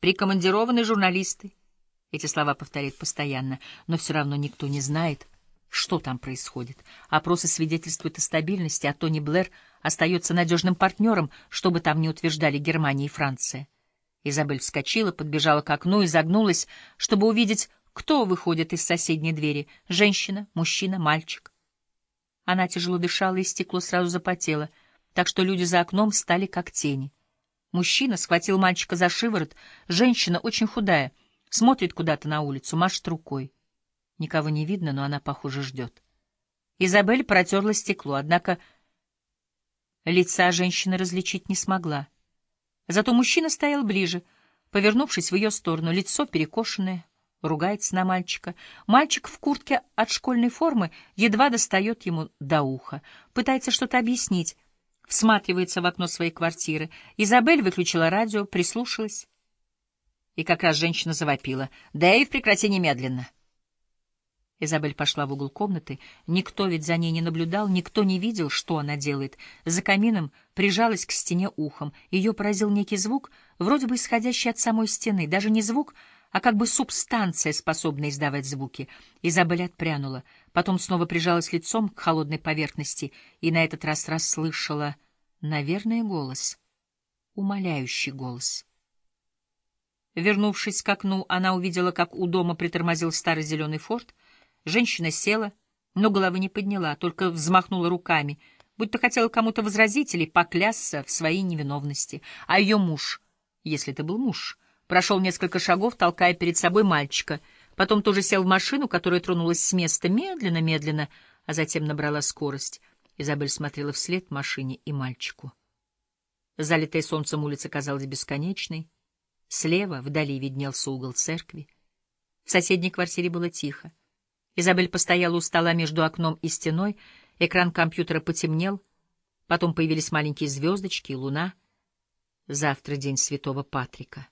Прикомандированные журналисты. Эти слова повторяет постоянно, но все равно никто не знает, что там происходит. Опросы свидетельствуют о стабильности, а Тони Блэр остается надежным партнером, что бы там ни утверждали Германия и Франция. Изабель вскочила, подбежала к окну и загнулась, чтобы увидеть, кто выходит из соседней двери — женщина, мужчина, мальчик. Она тяжело дышала, и стекло сразу запотело, так что люди за окном стали как тени. Мужчина схватил мальчика за шиворот, женщина, очень худая, смотрит куда-то на улицу, машет рукой. Никого не видно, но она, похоже, ждет. Изабель протерла стекло, однако лица женщины различить не смогла. Зато мужчина стоял ближе, повернувшись в ее сторону, лицо перекошенное, ругается на мальчика. Мальчик в куртке от школьной формы едва достает ему до уха, пытается что-то объяснить, всматривается в окно своей квартиры. Изабель выключила радио, прислушалась. И как раз женщина завопила. «Дэйв, прекрати немедленно!» Изабель пошла в угол комнаты. Никто ведь за ней не наблюдал, никто не видел, что она делает. За камином прижалась к стене ухом. Ее поразил некий звук, вроде бы исходящий от самой стены. Даже не звук, а как бы субстанция, способная издавать звуки. Изабель отпрянула. Потом снова прижалась лицом к холодной поверхности и на этот раз расслышала, наверное, голос. Умоляющий голос. Вернувшись к окну, она увидела, как у дома притормозил старый зеленый форт — Женщина села, но головы не подняла, только взмахнула руками, будто хотела кому-то возразить или поклясться в своей невиновности. А ее муж, если это был муж, прошел несколько шагов, толкая перед собой мальчика, потом тоже сел в машину, которая тронулась с места медленно-медленно, а затем набрала скорость. Изабель смотрела вслед машине и мальчику. Залитая солнцем улица казалась бесконечной. Слева, вдали, виднелся угол церкви. В соседней квартире было тихо. Изабель постояла у стола между окном и стеной, экран компьютера потемнел, потом появились маленькие звездочки и луна. Завтра день Святого Патрика.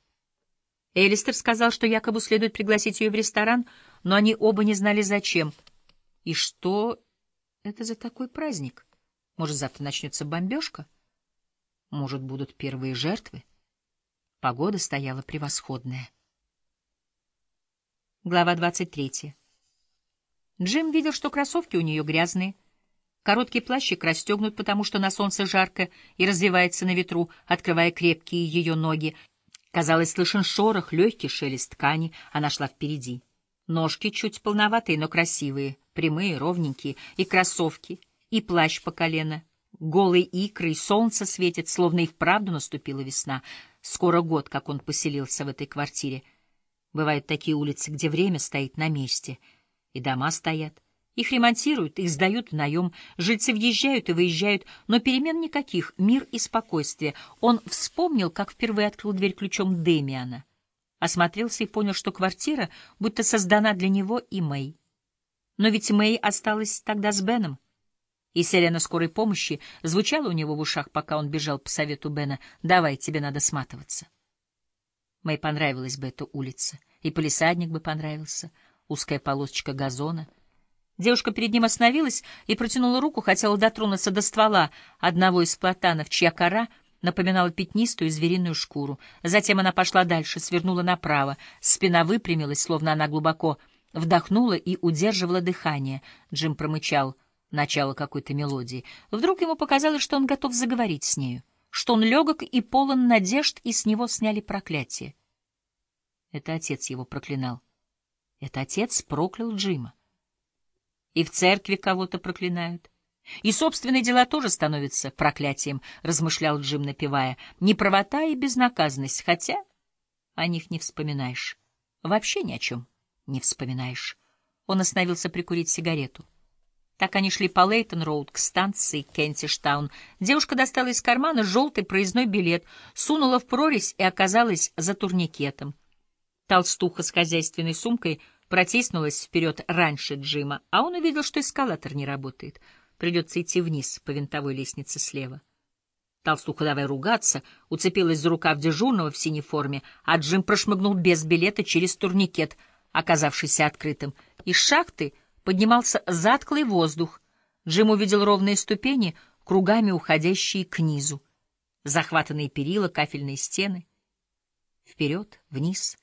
Элистер сказал, что якобы следует пригласить ее в ресторан, но они оба не знали, зачем. И что это за такой праздник? Может, завтра начнется бомбежка? Может, будут первые жертвы? Погода стояла превосходная. Глава двадцать третья. Джим видел, что кроссовки у нее грязные. Короткий плащик расстегнут, потому что на солнце жарко и развивается на ветру, открывая крепкие ее ноги. Казалось, слышен шорох, легкий шелест ткани. Она шла впереди. Ножки чуть полноватые, но красивые, прямые, ровненькие, и кроссовки, и плащ по колено. Голые икры, и солнце светит, словно и вправду наступила весна. Скоро год, как он поселился в этой квартире. Бывают такие улицы, где время стоит на месте — и дома стоят. Их ремонтируют, их сдают в наем, жильцы въезжают и выезжают, но перемен никаких, мир и спокойствие. Он вспомнил, как впервые открыл дверь ключом Демиана. Осмотрелся и понял, что квартира будто создана для него и Мэй. Но ведь Мэй осталась тогда с Беном. И сирена скорой помощи звучала у него в ушах, пока он бежал по совету Бена. «Давай, тебе надо сматываться». Мэй понравилась бы эта улица, и полисадник бы понравился — узкая полосочка газона. Девушка перед ним остановилась и протянула руку, хотела дотронуться до ствола одного из платанов, чья кора напоминала пятнистую звериную шкуру. Затем она пошла дальше, свернула направо, спина выпрямилась, словно она глубоко вдохнула и удерживала дыхание. Джим промычал начало какой-то мелодии. Вдруг ему показалось, что он готов заговорить с нею, что он легок и полон надежд, и с него сняли проклятие. Это отец его проклинал. Это отец проклял Джима. И в церкви кого-то проклинают. И собственные дела тоже становятся проклятием, размышлял Джим, напевая. Неправота и безнаказанность, хотя о них не вспоминаешь. Вообще ни о чем не вспоминаешь. Он остановился прикурить сигарету. Так они шли по Лейтон-Роуд к станции Кентиштаун. Девушка достала из кармана желтый проездной билет, сунула в прорезь и оказалась за турникетом. Толстуха с хозяйственной сумкой протиснулась вперед раньше Джима, а он увидел, что эскалатор не работает. Придется идти вниз по винтовой лестнице слева. Толстуха, давай ругаться, уцепилась за рукав дежурного в синей форме, а Джим прошмыгнул без билета через турникет, оказавшийся открытым. Из шахты поднимался затклый воздух. Джим увидел ровные ступени, кругами уходящие к низу. Захватанные перила, кафельные стены — вперед, вниз.